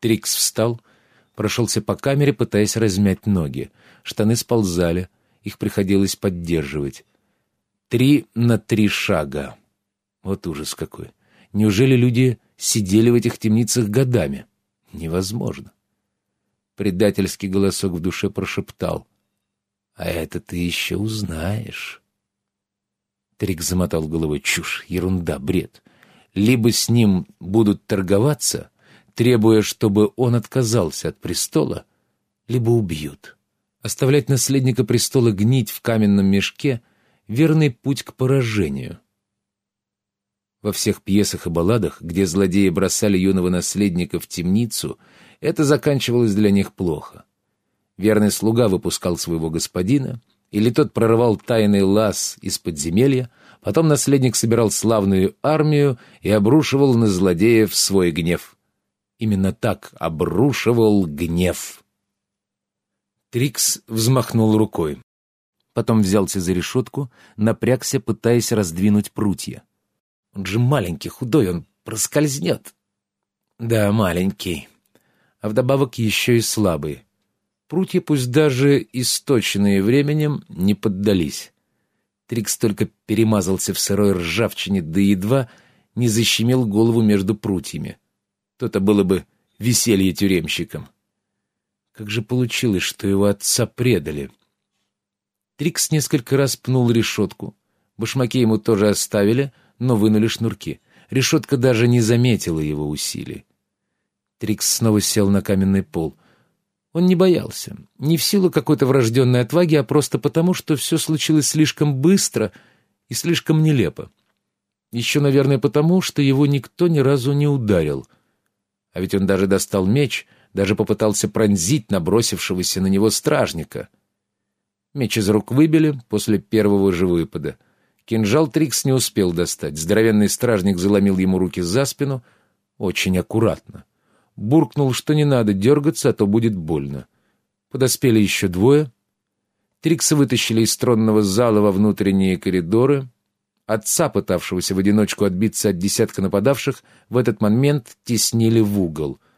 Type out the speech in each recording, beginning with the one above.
Трикс встал, прошелся по камере, пытаясь размять ноги. Штаны сползали, их приходилось поддерживать. Три на три шага. Вот ужас какой. Неужели люди сидели в этих темницах годами? Невозможно. Предательский голосок в душе прошептал. «А это ты еще узнаешь». Трик замотал головой. Чушь, ерунда, бред. Либо с ним будут торговаться, требуя, чтобы он отказался от престола, либо убьют. Оставлять наследника престола гнить в каменном мешке — верный путь к поражению. Во всех пьесах и балладах, где злодеи бросали юного наследника в темницу, это заканчивалось для них плохо. Верный слуга выпускал своего господина, или тот прорывал тайный лаз из подземелья, потом наследник собирал славную армию и обрушивал на злодеев свой гнев. Именно так обрушивал гнев. Трикс взмахнул рукой. Потом взялся за решетку, напрягся, пытаясь раздвинуть прутья. Он же маленький, худой, он проскользнет. Да, маленький. А вдобавок еще и слабый. Прутья, пусть даже источенные временем, не поддались. Трикс только перемазался в сырой ржавчине, да едва не защемил голову между прутьями. То-то было бы веселье тюремщикам. Как же получилось, что его отца предали? Трикс несколько раз пнул решетку. Башмаки ему тоже оставили, но вынули шнурки. Решетка даже не заметила его усилий. Трикс снова сел на каменный пол. Он не боялся. Не в силу какой-то врожденной отваги, а просто потому, что все случилось слишком быстро и слишком нелепо. Еще, наверное, потому, что его никто ни разу не ударил. А ведь он даже достал меч — даже попытался пронзить набросившегося на него стражника. Меч из рук выбили после первого же выпада. Кинжал Трикс не успел достать. Здоровенный стражник заломил ему руки за спину очень аккуратно. Буркнул, что не надо дергаться, а то будет больно. Подоспели еще двое. Трикса вытащили из тронного зала во внутренние коридоры. Отца, пытавшегося в одиночку отбиться от десятка нападавших, в этот момент теснили в угол —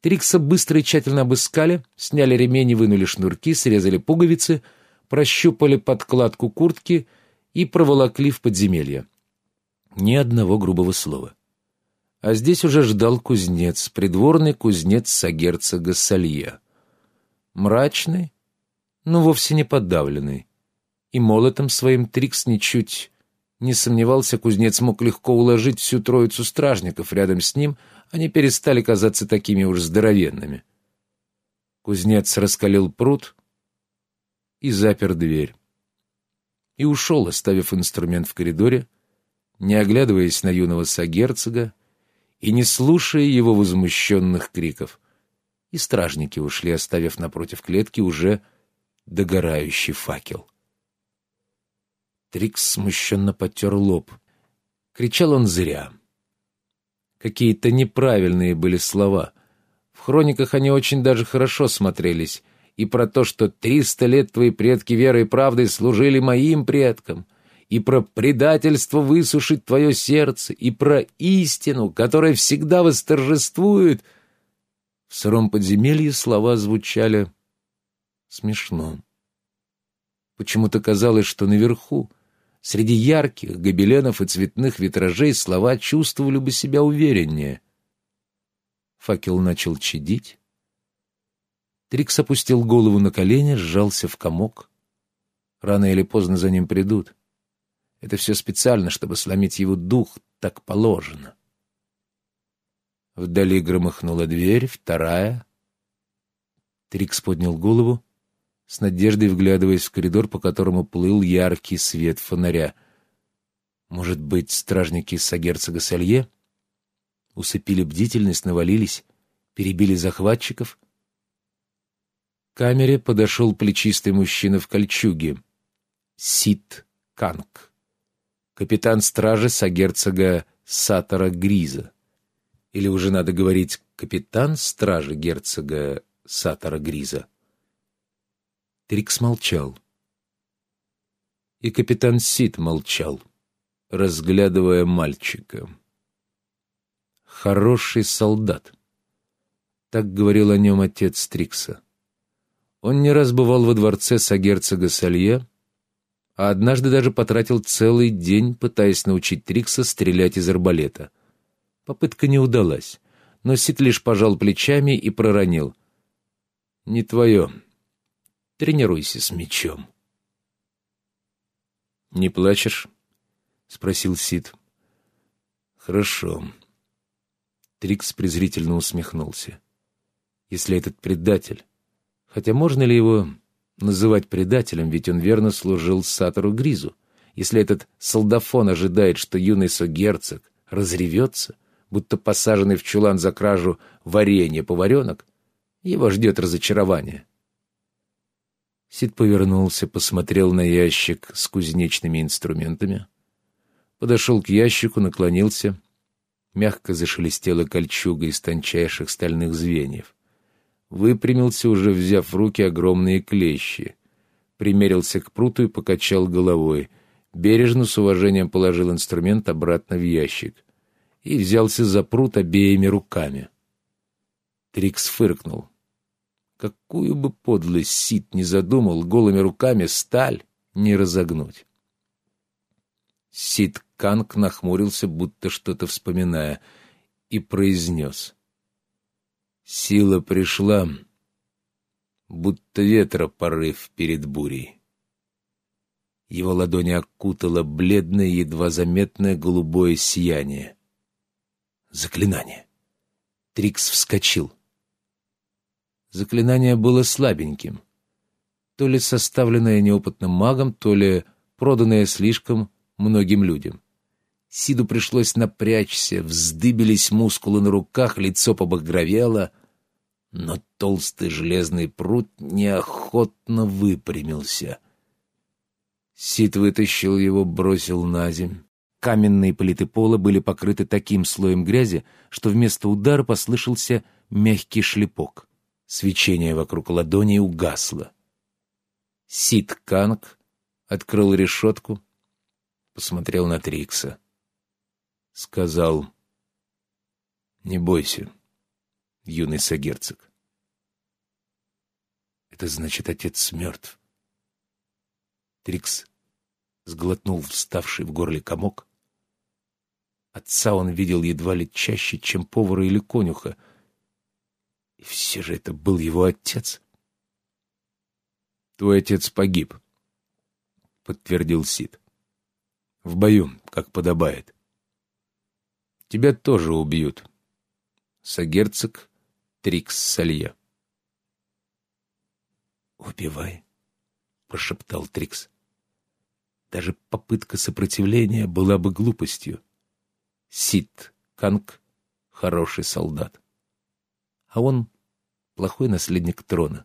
Трикса быстро и тщательно обыскали, сняли ремень и вынули шнурки, срезали пуговицы, прощупали подкладку куртки и проволокли в подземелье. Ни одного грубого слова. А здесь уже ждал кузнец, придворный кузнец сагерцога Салье. Мрачный, но вовсе не подавленный. И молотом своим Трикс ничуть не сомневался, кузнец мог легко уложить всю троицу стражников рядом с ним, они перестали казаться такими уж здоровенными. Кузнец раскалил пруд и запер дверь. И ушел, оставив инструмент в коридоре, не оглядываясь на юного сагерцога и не слушая его возмущенных криков. И стражники ушли, оставив напротив клетки уже догорающий факел. Трикс смущенно потер лоб. Кричал он зря. Какие-то неправильные были слова. В хрониках они очень даже хорошо смотрелись. И про то, что триста лет твои предки верой и правдой служили моим предкам, и про предательство высушить твое сердце, и про истину, которая всегда восторжествует. В сыром подземелье слова звучали смешно. Почему-то казалось, что наверху, Среди ярких гобеленов и цветных витражей слова чувствовали бы себя увереннее. Факел начал чадить. Трикс опустил голову на колени, сжался в комок. Рано или поздно за ним придут. Это все специально, чтобы сломить его дух, так положено. Вдали громыхнула дверь, вторая. Трикс поднял голову с надеждой вглядываясь в коридор, по которому плыл яркий свет фонаря. Может быть, стражники сагерцога Салье? Усыпили бдительность, навалились, перебили захватчиков? К камере подошел плечистый мужчина в кольчуге. Сит Канг. Капитан стражи сагерцога Сатора Гриза. Или уже надо говорить капитан стражи герцога Сатора Гриза. Трикс молчал. И капитан Сид молчал, разглядывая мальчика. Хороший солдат. Так говорил о нем отец Трикса. Он не раз бывал во дворце сагерцога Салье, а однажды даже потратил целый день, пытаясь научить Трикса стрелять из арбалета. Попытка не удалась, но Сид лишь пожал плечами и проронил. «Не твое. Тренируйся с мечом». «Не плачешь?» — спросил Сид. «Хорошо». Трикс презрительно усмехнулся. «Если этот предатель... Хотя можно ли его называть предателем, ведь он верно служил Сатору Гризу? Если этот солдафон ожидает, что юный согерцог разревется, будто посаженный в чулан за кражу варенья поваренок, его ждет разочарование. Сид повернулся, посмотрел на ящик с кузнечными инструментами, подошел к ящику, наклонился, мягко зашелестела кольчуга из тончайших стальных звеньев. Выпрямился, уже взяв в руки огромные клещи. Примерился к пруту и покачал головой. Бережно, с уважением положил инструмент обратно в ящик. И взялся за прут обеими руками. Трикс фыркнул. Какую бы подлость Сид не задумал, голыми руками сталь не разогнуть. Сид Канг нахмурился, будто что-то вспоминая, и произнес. Сила пришла, будто ветра порыв перед бурей. Его ладони окутало бледное, едва заметное голубое сияние. Заклинание. Трикс вскочил. Заклинание было слабеньким. То ли составленное неопытным магом, то ли проданное слишком многим людям. Сиду пришлось напрячься, вздыбились мускулы на руках, лицо побагровело, но толстый железный пруд неохотно выпрямился. Сид вытащил его, бросил на земь. Каменные плиты пола были покрыты таким слоем грязи, что вместо удара послышался мягкий шлепок. Свечение вокруг ладони угасло. Сид Канг открыл решетку, посмотрел на Трикса. Сказал, «Не бойся, юный сагерцог. Это значит, отец мертв». Трикс сглотнул вставший в горле комок. Отца он видел едва ли чаще, чем повара или конюха — и все же это был его отец. «Твой отец погиб», — подтвердил Сид. «В бою, как подобает. Тебя тоже убьют. Сагерцог Трикс Салье». «Убивай», — прошептал Трикс. Даже попытка сопротивления была бы глупостью. Сид Канг — хороший солдат а он плохой наследник трона.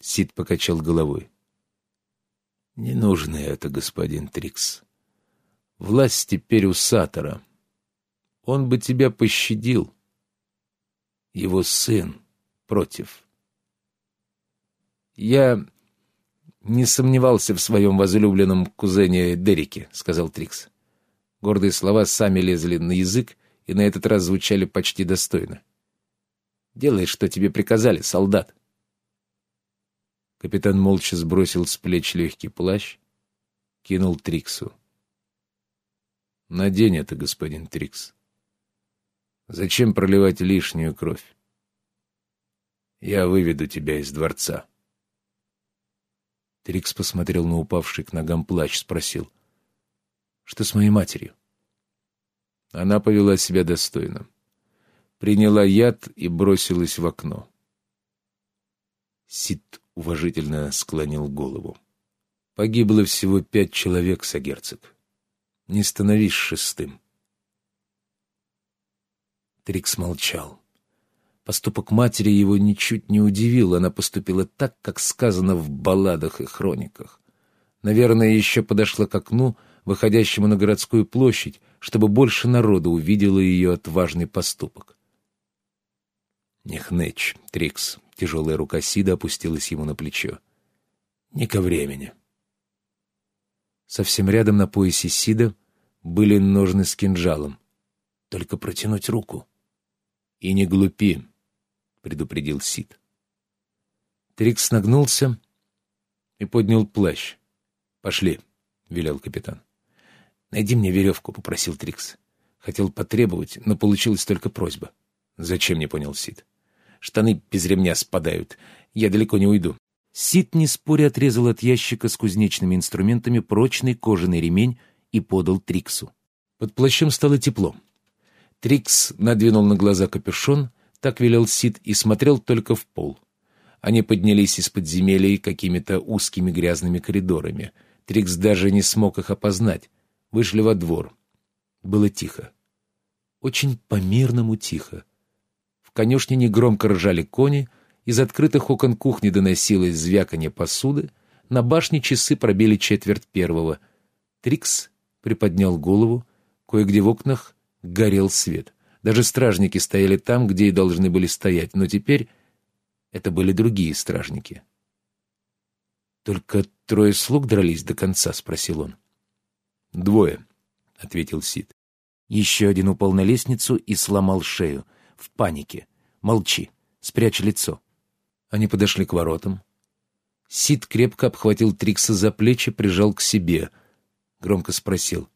Сид покачал головой. «Не нужно это, господин Трикс. Власть теперь у Сатора. Он бы тебя пощадил. Его сын против». «Я не сомневался в своем возлюбленном кузене Дереке», — сказал Трикс. Гордые слова сами лезли на язык и на этот раз звучали почти достойно. Делай, что тебе приказали, солдат. Капитан молча сбросил с плеч легкий плащ, кинул Триксу. «Надень это, господин Трикс. Зачем проливать лишнюю кровь? Я выведу тебя из дворца». Трикс посмотрел на упавший к ногам плащ, спросил. «Что с моей матерью?» Она повела себя достойно приняла яд и бросилась в окно. Сид уважительно склонил голову. Погибло всего пять человек, сагерцог. Не становись шестым. Трикс молчал. Поступок матери его ничуть не удивил. Она поступила так, как сказано в балладах и хрониках. Наверное, еще подошла к окну, выходящему на городскую площадь, чтобы больше народа увидело ее отважный поступок. «Не хнычь, Трикс». Тяжелая рука Сида опустилась ему на плечо. «Не ко времени». Совсем рядом на поясе Сида были ножны с кинжалом. Только протянуть руку. И не глупи. — предупредил Сид. Трикс нагнулся и поднял плащ. «Пошли», — велел капитан. «Найди мне веревку», — попросил Трикс. Хотел потребовать, но получилась только просьба. «Зачем?» — не понял Сид. «Штаны без ремня спадают. Я далеко не уйду». Сид, не споря, отрезал от ящика с кузнечными инструментами прочный кожаный ремень и подал Триксу. Под плащом стало тепло. Трикс надвинул на глаза капюшон, так велел Сид и смотрел только в пол. Они поднялись из подземелья какими-то узкими грязными коридорами. Трикс даже не смог их опознать. Вышли во двор. Было тихо. Очень по-мирному тихо. В конюшне негромко ржали кони, из открытых окон кухни доносилось звяканье посуды, на башне часы пробили четверть первого. Трикс приподнял голову, кое-где в окнах горел свет. Даже стражники стояли там, где и должны были стоять, но теперь это были другие стражники. «Только трое слуг дрались до конца?» — спросил он. «Двое», — ответил Сид. Еще один упал на лестницу и сломал шею. В панике. «Молчи. Спрячь лицо». Они подошли к воротам. Сид крепко обхватил Трикса за плечи, прижал к себе. Громко спросил.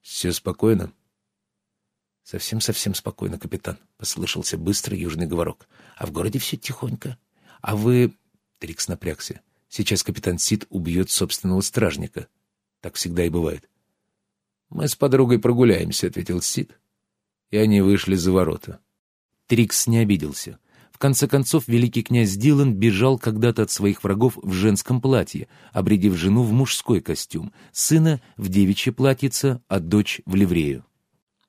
«Все спокойно?» «Совсем-совсем спокойно, капитан», — послышался быстрый южный говорок. «А в городе все тихонько. А вы...» — Трикс напрягся. «Сейчас капитан Сид убьет собственного стражника. Так всегда и бывает». «Мы с подругой прогуляемся», — ответил Сид. И они вышли за ворота. Трикс не обиделся. В конце концов, великий князь Дилан бежал когда-то от своих врагов в женском платье, обредив жену в мужской костюм, сына в девичье платьице, а дочь в ливрею.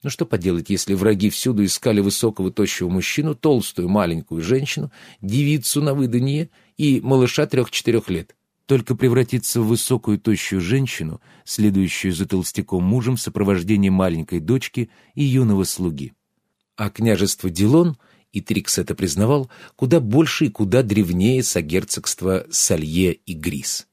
Ну что поделать, если враги всюду искали высокого тощего мужчину, толстую маленькую женщину, девицу на выданье и малыша трех-четырех лет? Только превратиться в высокую тощую женщину, следующую за толстяком мужем в сопровождении маленькой дочки и юного слуги. А княжество Дилон, и Трикс это признавал, куда больше и куда древнее согерцогства Салье и Грис.